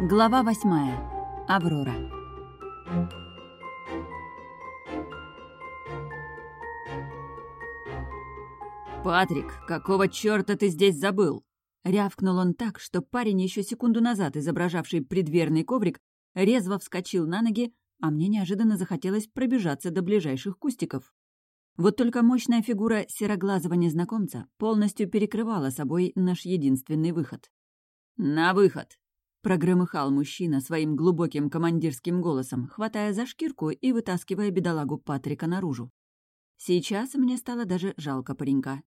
Глава восьмая. Аврора. «Патрик, какого чёрта ты здесь забыл?» Рявкнул он так, что парень, еще секунду назад изображавший предверный коврик, резво вскочил на ноги, а мне неожиданно захотелось пробежаться до ближайших кустиков. Вот только мощная фигура сероглазого незнакомца полностью перекрывала собой наш единственный выход. «На выход!» — прогромыхал мужчина своим глубоким командирским голосом, хватая за шкирку и вытаскивая бедолагу Патрика наружу. Сейчас мне стало даже жалко паренька.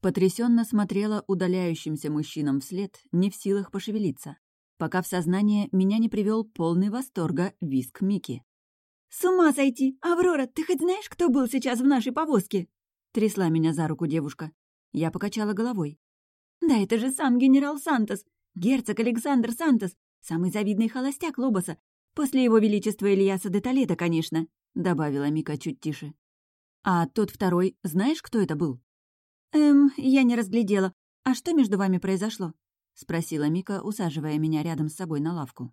Потрясенно смотрела удаляющимся мужчинам вслед, не в силах пошевелиться, пока в сознание меня не привел полный восторга виск Мики. «С ума сойти! Аврора, ты хоть знаешь, кто был сейчас в нашей повозке?» Трясла меня за руку девушка. Я покачала головой. «Да это же сам генерал Сантос, герцог Александр Сантос, самый завидный холостяк Лобоса, после его величества Ильяса де Толедо, конечно», — добавила Мика чуть тише. «А тот второй, знаешь, кто это был?» «Эм, я не разглядела. А что между вами произошло?» — спросила Мика, усаживая меня рядом с собой на лавку.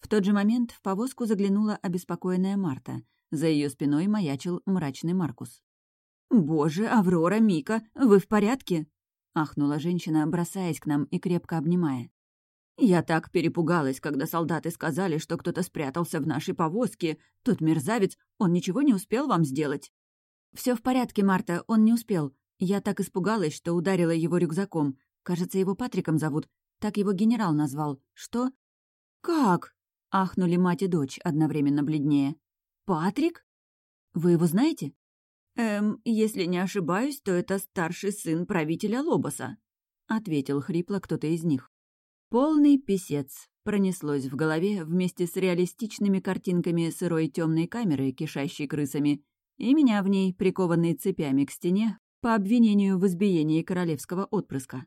В тот же момент в повозку заглянула обеспокоенная Марта. За ее спиной маячил мрачный Маркус. «Боже, Аврора, Мика, вы в порядке?» — ахнула женщина, бросаясь к нам и крепко обнимая. «Я так перепугалась, когда солдаты сказали, что кто-то спрятался в нашей повозке. Тот мерзавец, он ничего не успел вам сделать?» Все в порядке, Марта, он не успел. Я так испугалась, что ударила его рюкзаком. Кажется, его Патриком зовут. Так его генерал назвал. Что?» «Как?» Ахнули мать и дочь, одновременно бледнее. «Патрик? Вы его знаете?» «Эм, если не ошибаюсь, то это старший сын правителя Лобоса», — ответил хрипло кто-то из них. Полный писец пронеслось в голове вместе с реалистичными картинками сырой темной камеры, кишащей крысами, и меня в ней, прикованной цепями к стене, по обвинению в избиении королевского отпрыска.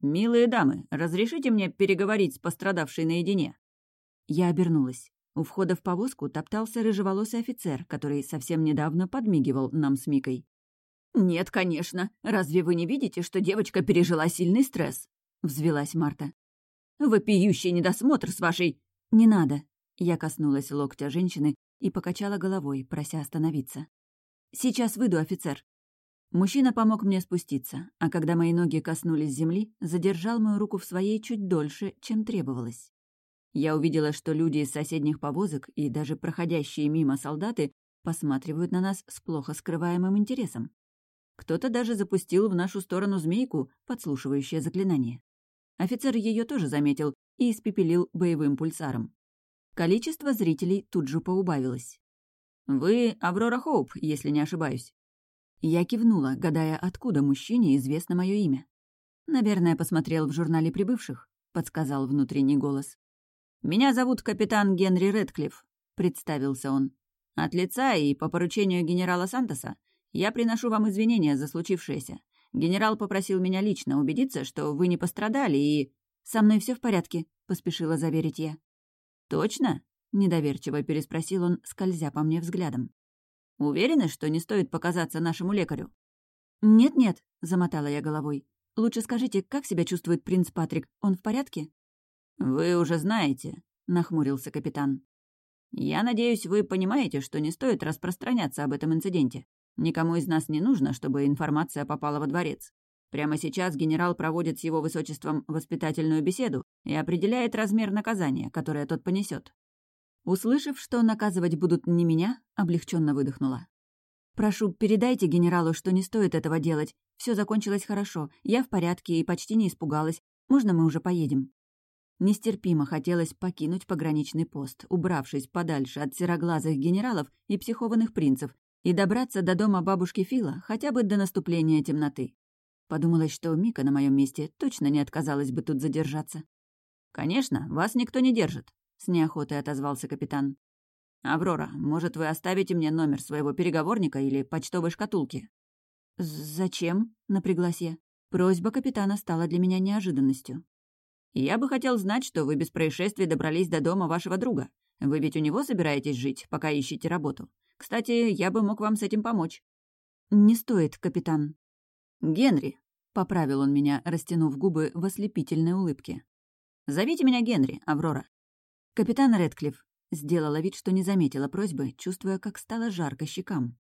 «Милые дамы, разрешите мне переговорить с пострадавшей наедине?» Я обернулась. У входа в повозку топтался рыжеволосый офицер, который совсем недавно подмигивал нам с Микой. «Нет, конечно. Разве вы не видите, что девочка пережила сильный стресс?» — взвелась Марта. «Вопиющий недосмотр с вашей...» «Не надо». Я коснулась локтя женщины и покачала головой, прося остановиться. «Сейчас выйду, офицер. Мужчина помог мне спуститься, а когда мои ноги коснулись земли, задержал мою руку в своей чуть дольше, чем требовалось. Я увидела, что люди из соседних повозок и даже проходящие мимо солдаты посматривают на нас с плохо скрываемым интересом. Кто-то даже запустил в нашу сторону змейку, подслушивающее заклинание. Офицер ее тоже заметил и испепелил боевым пульсаром. Количество зрителей тут же поубавилось. «Вы Аврора Хоуп, если не ошибаюсь», я кивнула, гадая, откуда мужчине известно мое имя. «Наверное, посмотрел в журнале прибывших», — подсказал внутренний голос. «Меня зовут капитан Генри Редклифф», — представился он. «От лица и по поручению генерала Сантоса я приношу вам извинения за случившееся. Генерал попросил меня лично убедиться, что вы не пострадали и...» «Со мной все в порядке», — поспешила заверить я. «Точно?» — недоверчиво переспросил он, скользя по мне взглядом. Уверены, что не стоит показаться нашему лекарю?» «Нет-нет», — замотала я головой. «Лучше скажите, как себя чувствует принц Патрик? Он в порядке?» «Вы уже знаете», — нахмурился капитан. «Я надеюсь, вы понимаете, что не стоит распространяться об этом инциденте. Никому из нас не нужно, чтобы информация попала во дворец. Прямо сейчас генерал проводит с его высочеством воспитательную беседу и определяет размер наказания, которое тот понесет. Услышав, что наказывать будут не меня, облегченно выдохнула. «Прошу, передайте генералу, что не стоит этого делать. Все закончилось хорошо, я в порядке и почти не испугалась. Можно мы уже поедем?» Нестерпимо хотелось покинуть пограничный пост, убравшись подальше от сероглазых генералов и психованных принцев, и добраться до дома бабушки Фила хотя бы до наступления темноты. Подумалось, что Мика на моем месте точно не отказалась бы тут задержаться. «Конечно, вас никто не держит», с неохотой отозвался капитан. «Аврора, может, вы оставите мне номер своего переговорника или почтовой шкатулки?» «Зачем?» — напряглась я. Просьба капитана стала для меня неожиданностью. «Я бы хотел знать, что вы без происшествий добрались до дома вашего друга. Вы ведь у него собираетесь жить, пока ищете работу. Кстати, я бы мог вам с этим помочь». «Не стоит, капитан». «Генри», — поправил он меня, растянув губы в ослепительной улыбке. Зовите меня Генри, Аврора». «Капитан Редклифф», сделала вид, что не заметила просьбы, чувствуя, как стало жарко щекам.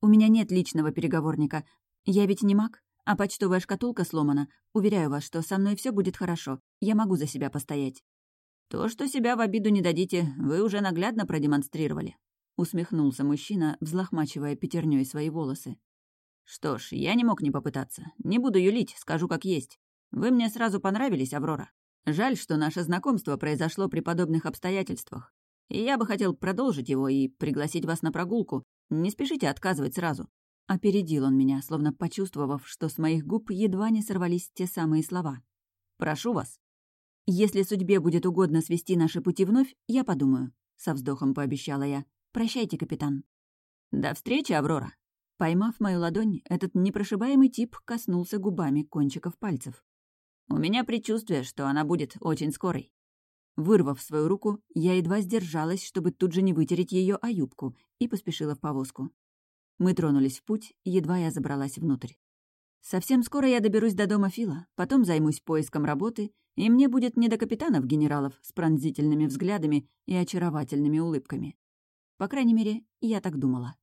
«У меня нет личного переговорника. Я ведь не маг, а почтовая шкатулка сломана. Уверяю вас, что со мной все будет хорошо. Я могу за себя постоять». «То, что себя в обиду не дадите, вы уже наглядно продемонстрировали», — усмехнулся мужчина, взлохмачивая пятерней свои волосы. «Что ж, я не мог не попытаться. Не буду юлить, скажу как есть. Вы мне сразу понравились, Аврора. Жаль, что наше знакомство произошло при подобных обстоятельствах. И я бы хотел продолжить его и пригласить вас на прогулку. Не спешите отказывать сразу». Опередил он меня, словно почувствовав, что с моих губ едва не сорвались те самые слова. «Прошу вас». «Если судьбе будет угодно свести наши пути вновь, я подумаю», — со вздохом пообещала я. «Прощайте, капитан». «До встречи, Аврора». Поймав мою ладонь, этот непрошибаемый тип коснулся губами кончиков пальцев. «У меня предчувствие, что она будет очень скорой». Вырвав свою руку, я едва сдержалась, чтобы тут же не вытереть ее о юбку, и поспешила в повозку. Мы тронулись в путь, едва я забралась внутрь. Совсем скоро я доберусь до дома Фила, потом займусь поиском работы, и мне будет не до капитанов-генералов с пронзительными взглядами и очаровательными улыбками. По крайней мере, я так думала.